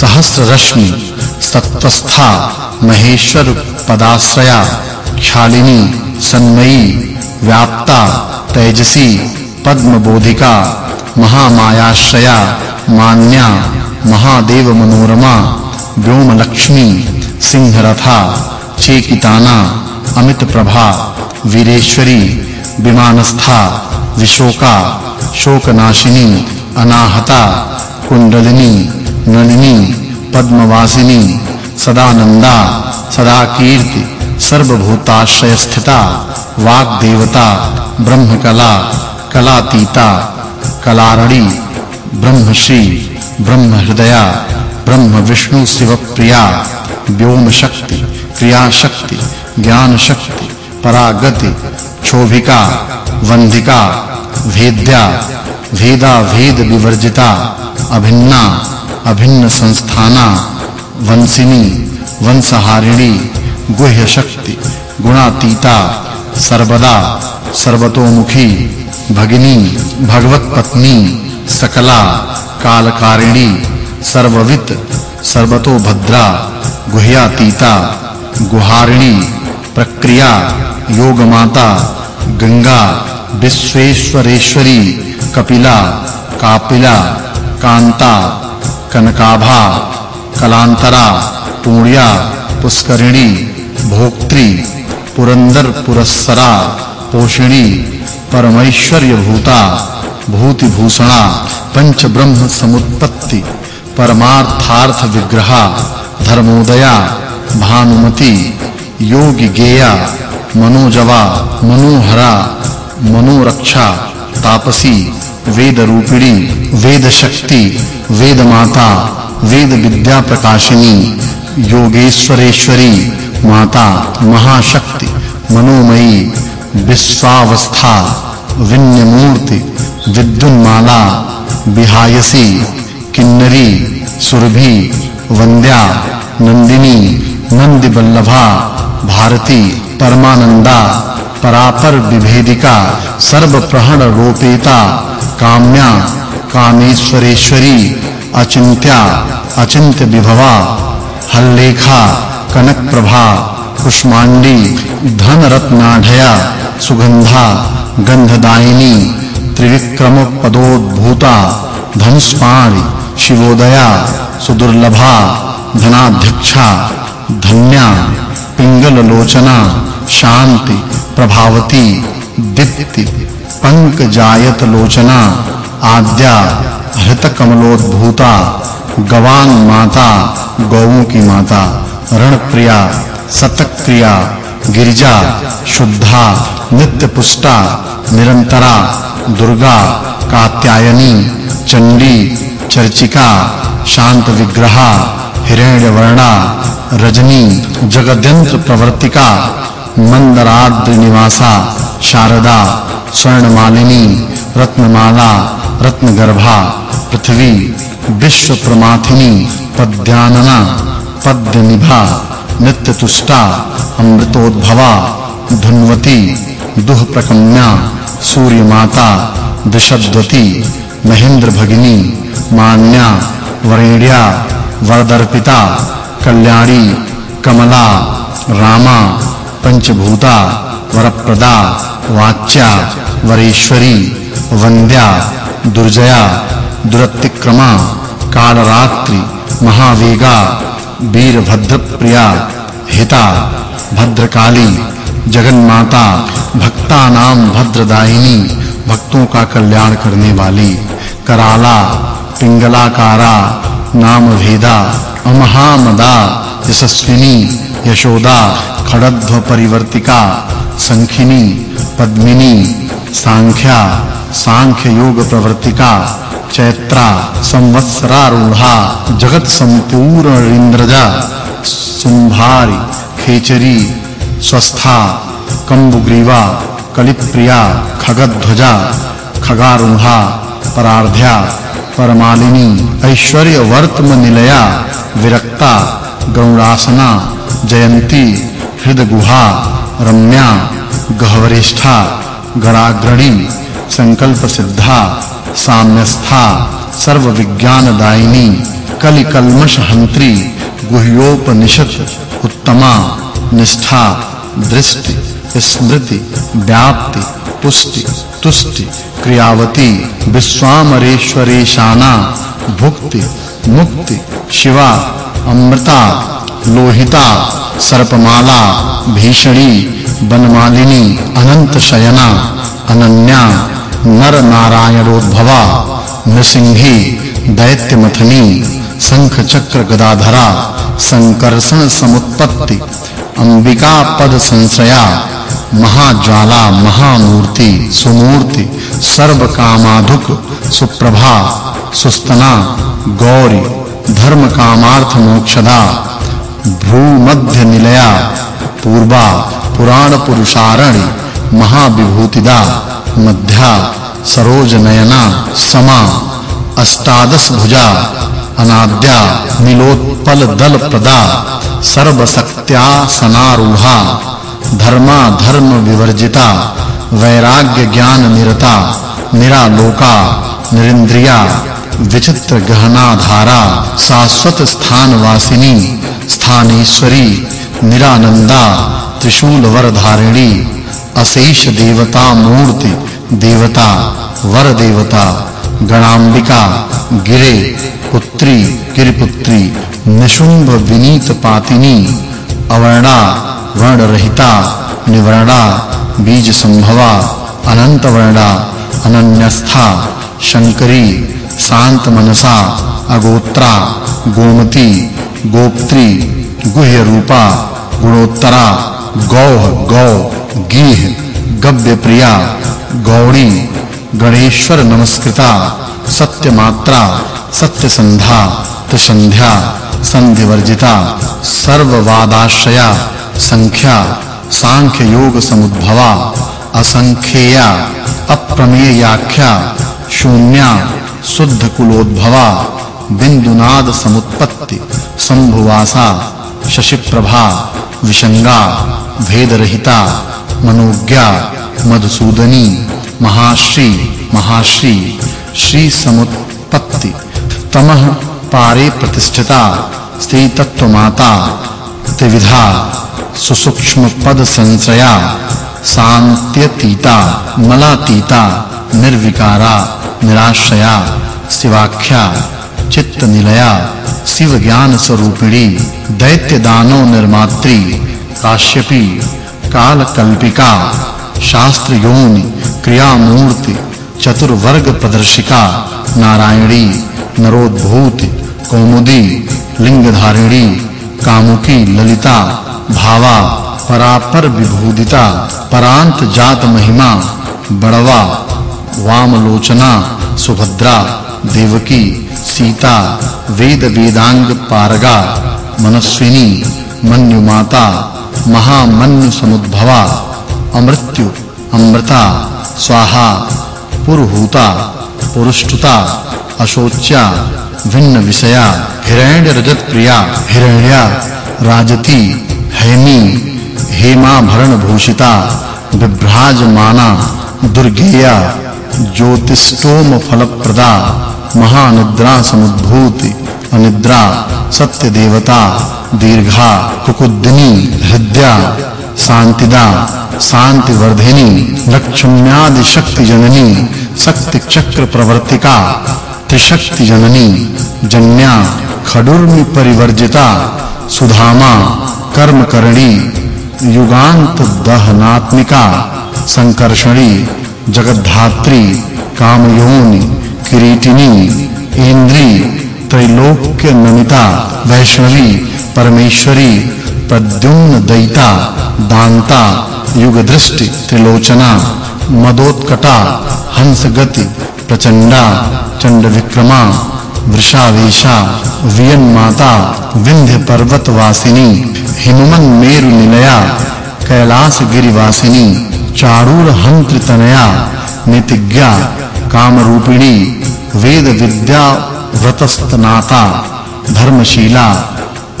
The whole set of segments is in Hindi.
सहस्र रश्मि सत्वस्था महेश्वर, पदाश्रया क्षालिनी सन्मयी, व्याप्ता, तेजसी पद्म बोधिका महामायाश्रया, मान्या महादेव मनोरमा व्योम लक्ष्मी सिंहरथा, चेकिताना अमित प्रभा वीरेश्वरी, विमानस्था, विशोका, शोकनाशिनी, अनाहता कुंडलिनी नलिनी पद्मवासिनी, सदानंदा सदा कीर्ति सर्वभूताश्रय स्थिता वाग देवता ब्रह्मकला, कलातीता कलारणी ब्रह्मश्री ब्रह्म हृदया ब्रह्म विष्णु शिव प्रिया व्योम शक्ति क्रिया शक्ति ज्ञान शक्ति परागति, क्षोभिका वंदिका भेद्या भेदा भेद विवर्जिता, अभिन्ना अभिन्न संस्थाना वंशिनी वंशहारिणी गुह्य शक्ति गुणातीता, सर्वदा, सर्वतोमुखी, भगिनी भगवत पत्नी सकला, कालकारिणी, सर्ववित सर्वतो भद्रा गुह्यातीता, गुहारिणी, प्रक्रिया, योगमाता, गंगा, विश्वेश्वरेश्वरी, कपिला, कापिला, कांता कनकाभा, कलांतरा पुण्या पुष्करिणी, भोक्त्री, पुरंदर पुरस्सरा, पोषिणी परमैश्वर्य भूता भूति भूषणा पंच ब्रह्म समुत्पत्ति, परमार्थार्थ विग्रहा, धर्मोदया, भानुमति, योगी गेया, मनोजवा, मनोहरा, मनोरक्षा, तापसी वेद रूपिणी वेद शक्ति वेद माता वेद विद्या प्रकाशिनी योगेश्वरेश्वरी, माता महाशक्ति, मनोमयी, विश्वावस्था, विन्यमूर्ति, विद्युन्माला, विहायसी, किन्नरी, सुरभि वंद्या नंदिनी नंदी वल्लभा भारती परमानंदा परापर विभेदिका सर्व प्रहण रूपेता काम्या, कामेश्वरेश्वरी अचिंत्या अचिंत्य विभवा, हल्लेखा कनक प्रभा कुष्मांडी धन रत्नाढया सुगंधा गंधदायिनी त्रिविक्रम पदोद्भूता धनुष्पाणि, शिवोदया, सुदुर्लभा, धनाध्यक्षा, धन्या पिंगल लोचना शांति प्रभावती, दीप्ति। पंकजायत लोचना आद्या हृत कमलोद्भूता गवान माता, गौओं की माता, रणप्रिया, सतक्रिया, गिरिजा, शुद्धा नित्य पुष्टा निरंतरा, दुर्गा, कात्यायनी, चंडी, चर्चिका शांत विग्रहा हिरण्यवर्णा, रजनी, जगद्यंत्र प्रवर्तिका मंदराद्रि निवासा शारदा स्वर्णमालिनी, रत्नमाला, रत्नगर्भा, पृथ्वी विश्व प्रमाथिनी पद्यानना, पद्यनिभा, नित्यतुष्टा, अमृतोद्भवा, धुन्वती दुह प्रकम्या सूर्य माता विशद्वती महेंद्र भगिनी मान्या, वरेण्या, वरदर्पिता, कल्याणी, कमला, रामा, पंचभूता, वरप्रदा वाच्या, वरेश्वरी वंद्या दुर्जया, दुरतिक्रमा, कालरात्रि, महावेगा, वीरभद्रप्रिया, हिता, भद्रकाली, जगन्माता भक्तानाम भद्रदायिनी, भक्तों का कल्याण करने वाली, कराला, पिंगलाकारा नाम भेदा अमहामदा, यशस्विनी, यशोदा खड़ध्व परिवर्तिका संखिनी, पद्मिनी, सांख्या सांख्य योग प्रवर्तिका चैत्रा, संवत्सरारूढ़ा जगत संपूर्ण इंद्रजा सुंभारी खेचरी, स्वस्था कंबुग्रीवा कलिप्रिया, खगध्वजा खगारूढ़ा परार्ध्या, परमालिनी ऐश्वर्य वर्तम निलया विरक्ता गौरासना जयंती हृदगुहा रम्या, गहवरिष्ठा गणाग्रणी संकल्प सिद्धा साम्यस्था सर्व विज्ञान दायिनी हंत्री गुह्योपनिषद उत्तमा, निष्ठा, दृष्टि, स्मृति, व्याप्ति, पुष्टि, तुष्टि, क्रियावती, विश्वामरेश्वरेशाना, भुक्ति, मुक्ति, शिवा, अमृता, लोहिता सर्पमाला, भीषणी बनमालिनी अनंत शयना, अनन्या नर नारायणोद्भवा नृसिंही, दैत्यमथनी शंख चक्र गदाधरा, संकर्षण समुत्पत्ति अंबिका पद संश्रया महाज्वाला, महामूर्ति, सुमूर्ति सर्व कामाधुक सुप्रभा, सुस्तना, गौरी धर्म कामार्थ मोक्षदा भूमध्य निलया पूर्वा पुराण पुरुषारणी महाविभूतिदा, मध्या सरोज नयना समा अष्टादश भुजा अनाद्या नीलोत्पल दल प्रदा सर्वशक्त्या सनारूढ़ा धर्मा धर्म विवर्जिता वैराग्य ज्ञान निरता निरालोका निरिंद्रिया विचित्र गहना धारा शाश्वत स्थान वासिनी स्थानेश्वरी, निरानंदा त्रिशूल वर धारिणी अशेष देवता, मूर्ति, देवता वर देवता गणांबिका गिरे, पुत्री, गिरिपुत्री निशुंभ विनीत पातिनी, अवर्णा वर्ण रहिता निवर्णा बीज संभवा अनंत वर्णा अनन्यस्था, शंकरी शांत मनसा अगोत्रा, गोमती गोप्त्री गुह्य रूपा गुणोत्तरा, गौह, गौ, गीह गव्य प्रिया गौड़ी, गणेश्वर नमस्कृता सत्य मात्रा सत्य संध्या त्रिसंध्या संधि वर्जिता सर्ववादाश्रया, संख्या सांख्य योग समुद्भवा असंख्यया, अप्रमेयाख्या, शून्या शुद्ध कुलोद्भवा बिंदुनाद समुत्पत्ति, संभुवासा, शशिप्रभा, विशंगा, भेदरहिता, मनोज्ञा, मधुसूदनी, महाश्री महाश्री, श्री समुत्पत्ति तमह पारे प्रतिष्ठिता स्त्री तत्व माता त्रिविधा सुसूक्ष्म पद संश्रया शांत्यतीता मलातीता, निर्विकारा, निराश्रया, शिवाख्या चित्त निलया, शिव ज्ञान स्वरूपिणी, दैत्य दानव निर्मात्री, काश्यपी काल कल्पिका शास्त्र योनि क्रिया मूर्ति चतुर्वर्ग प्रदर्शिका, नारायणी, नरोद्भूत, कौमुदी, लिंगधारिणी, कामुकी ललिता, भावा, परापर विभूदिता, परांत जात महिमा, बड़वा, वामलोचना, सुभद्रा देवकी, सीता, वेद वेदांग पारगा, मनस्विनी मन्यु माता महामन्यु समुद्भवा, अमृत्यु, अमृता, स्वाहा, पुरुहूता, पुरुष्टुता, अशोच्या भिन्न विषया हिरण्य, रजत प्रिया हिरण्या राजती हैमी हेमा भरण भूषिता विभ्राजमाना दुर्गेया ज्योतिष्टोम फलप्रदा महानिद्रा समुद्भूति, अनिद्रा सत्य देवता दीर्घा, कुकुद्दिनी, हृदया, शांतिदा शांति वर्धिनी लक्ष्म्यादि शक्ति जननी शक्ति चक्र प्रवर्तिका त्रिशक्ति जननी जन्या खडुर्मि परिवर्जिता सुधामा कर्म करणी युगांत दहनात्मिका संकर्षणी जगद्धात्री, कामयोनि, किरीटिनी, इंद्री, त्रैलोक्य नमिता, वैष्णवी, परमेश्वरी प्रद्युम्न दांता युग दृष्टि त्रिलोचना, मदोत्कटा हंस गति प्रचंडा चंड विक्रमा वृषावेशा वियन माता विंध्य पर्वत वासिनी हिममन मेरु निलया कैलास गिरिवासिनी चारूर हंत्र तनया नितिज्ञा काम रूपिणी वेद विद्या व्रतस्तनाता धर्मशीला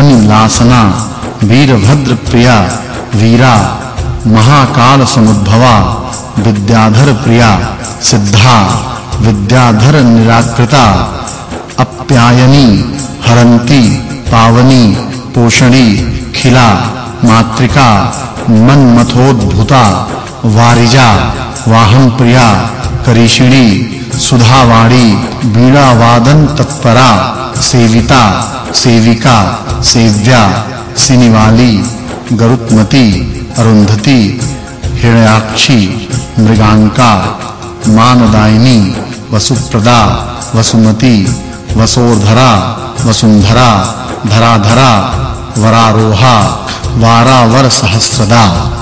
अनिलासना वीरभद्र प्रिया वीरा महाकाल समुद्भवा विद्याधर प्रिया सिद्धा विद्याधर निराकृता अप्यायनी हरंती पावनी पोषणी खिला मात्रिका मनमथोद्भुता वारिजा, वाहन प्रिया करीषिणी सुधावाणी बीड़ा वादन तत्परा, सेविता, सेविका, सेव्या, सिनिवाली, गरुत्मती, अरुंधति, हिरण्याक्षी, मृगांका, मानदायिनी, वसुप्रदा, वसुमती, वसोर्धरा, वसुंधरा, धराधरा, वरारोहा, वारावर सहस्रदा।